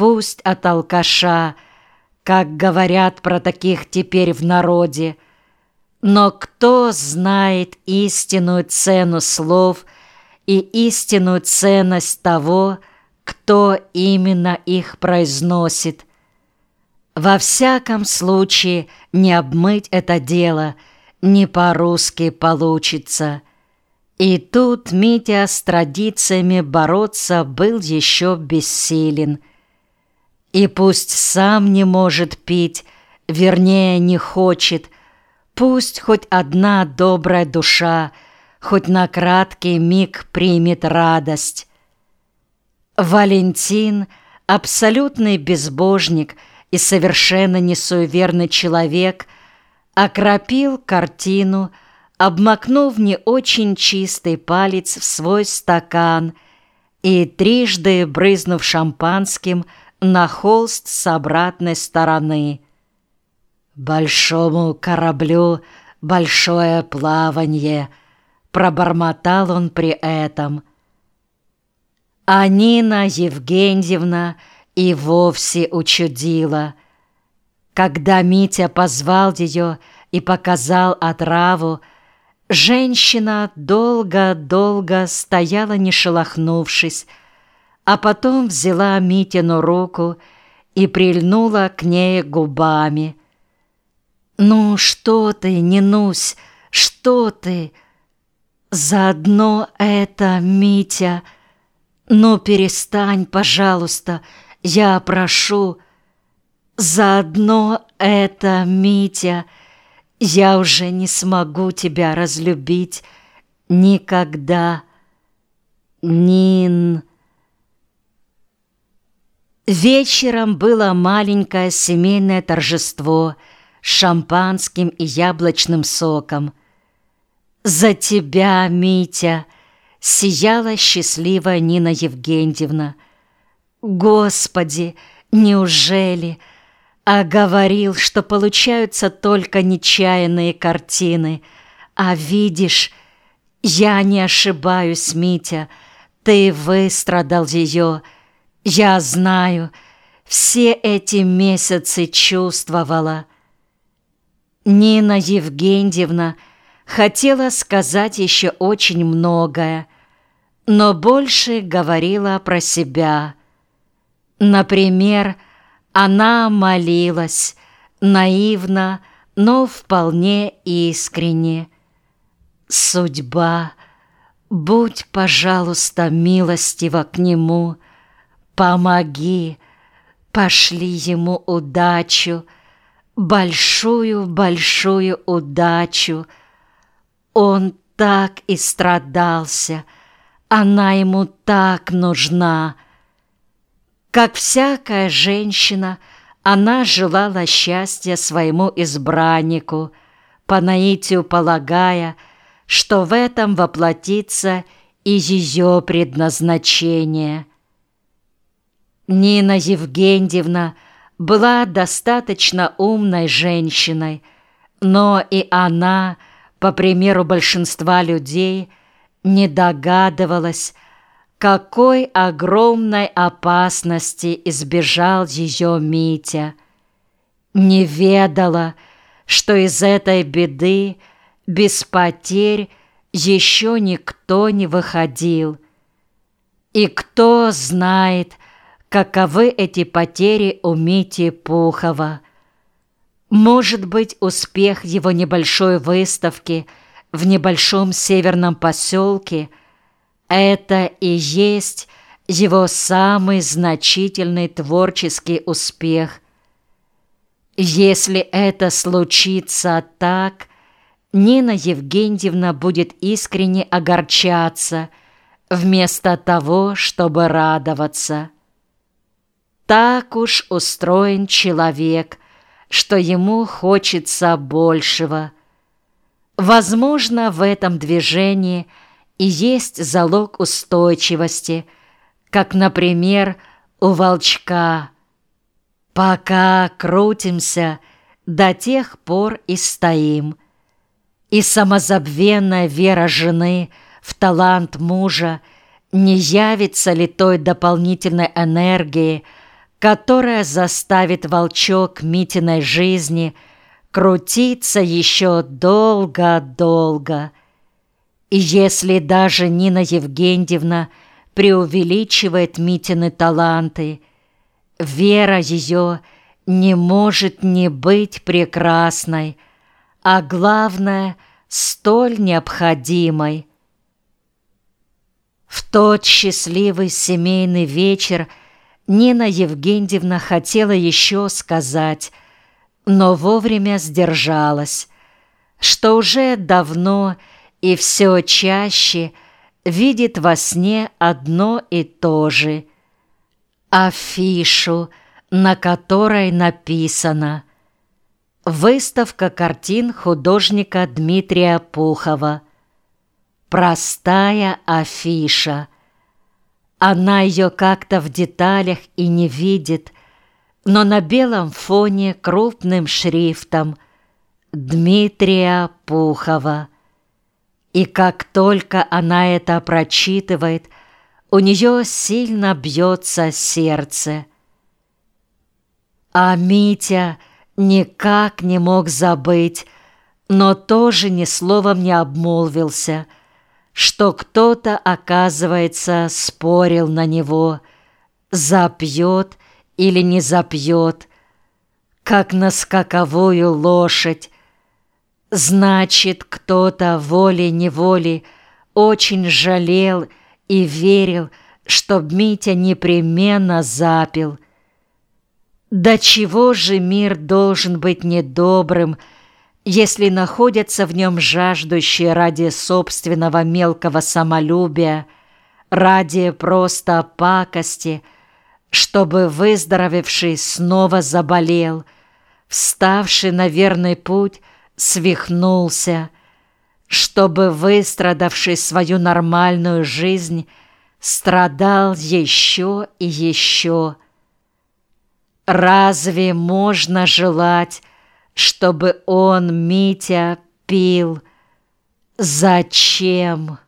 пусть от алкаша, как говорят про таких теперь в народе, но кто знает истинную цену слов и истинную ценность того, кто именно их произносит. Во всяком случае, не обмыть это дело не по-русски получится. И тут Митя с традициями бороться был еще бессилен. И пусть сам не может пить, вернее, не хочет, пусть хоть одна добрая душа, хоть на краткий миг примет радость. Валентин, абсолютный безбожник и совершенно несуеверный человек, окропил картину, обмакнув не очень чистый палец в свой стакан и трижды брызнув шампанским на холст с обратной стороны. «Большому кораблю большое плаванье», — пробормотал он при этом — а Нина Евгеньевна и вовсе учудила. Когда Митя позвал ее и показал отраву, женщина долго-долго стояла, не шелохнувшись, а потом взяла Митину руку и прильнула к ней губами. «Ну что ты, Нинусь, что ты? Заодно это, Митя!» «Ну, перестань, пожалуйста, я прошу. Заодно это, Митя, я уже не смогу тебя разлюбить никогда. Нин...» Вечером было маленькое семейное торжество с шампанским и яблочным соком. «За тебя, Митя!» сияла счастливая Нина Евгеньевна. «Господи, неужели?» А говорил, что получаются только нечаянные картины. А видишь, я не ошибаюсь, Митя, ты выстрадал ее. Я знаю, все эти месяцы чувствовала. Нина Евгеньевна хотела сказать еще очень многое, но больше говорила про себя. Например, она молилась, наивно, но вполне искренне. «Судьба, будь, пожалуйста, милостива к нему, помоги, пошли ему удачу, большую-большую удачу. Он так и страдался — она ему так нужна. Как всякая женщина, она желала счастья своему избраннику, по наитию полагая, что в этом воплотится и ее предназначение. Нина Евгеньевна была достаточно умной женщиной, но и она, по примеру большинства людей, не догадывалась, какой огромной опасности избежал ее Митя. Не ведала, что из этой беды без потерь еще никто не выходил. И кто знает, каковы эти потери у Мити Пухова. Может быть, успех его небольшой выставки – в небольшом северном поселке, это и есть его самый значительный творческий успех. Если это случится так, Нина Евгеньевна будет искренне огорчаться, вместо того, чтобы радоваться. Так уж устроен человек, что ему хочется большего – Возможно, в этом движении и есть залог устойчивости, как, например, у волчка. Пока крутимся, до тех пор и стоим. И самозабвенная вера жены в талант мужа не явится ли той дополнительной энергии, которая заставит волчок Митиной жизни крутиться еще долго-долго. И если даже Нина Евгеньевна преувеличивает Митины таланты, вера ее не может не быть прекрасной, а главное — столь необходимой. В тот счастливый семейный вечер Нина Евгеньевна хотела еще сказать, но вовремя сдержалась, что уже давно и все чаще видит во сне одно и то же — афишу, на которой написано — Выставка картин художника Дмитрия Пухова. Простая афиша. Она ее как-то в деталях и не видит, но на белом фоне крупным шрифтом Дмитрия Пухова. И как только она это прочитывает, у нее сильно бьется сердце. А Митя — никак не мог забыть, но тоже ни словом не обмолвился, что кто-то, оказывается, спорил на него, запьет или не запьет, как на скаковую лошадь. Значит, кто-то волей-неволей очень жалел и верил, что Митя непременно запил — до чего же мир должен быть недобрым, если находятся в нем жаждущие ради собственного мелкого самолюбия, ради просто пакости, чтобы выздоровевший снова заболел, вставший на верный путь свихнулся, чтобы выстрадавший свою нормальную жизнь страдал еще и еще, Разве можно желать, чтобы он, Митя, пил? Зачем?